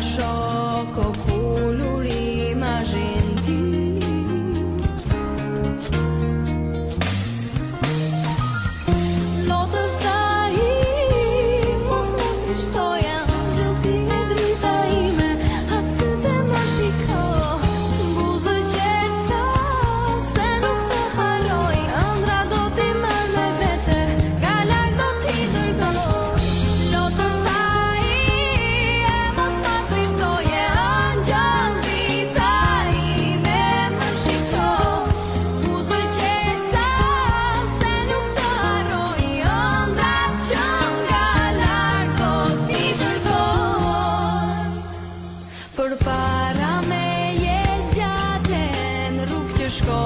special. Go.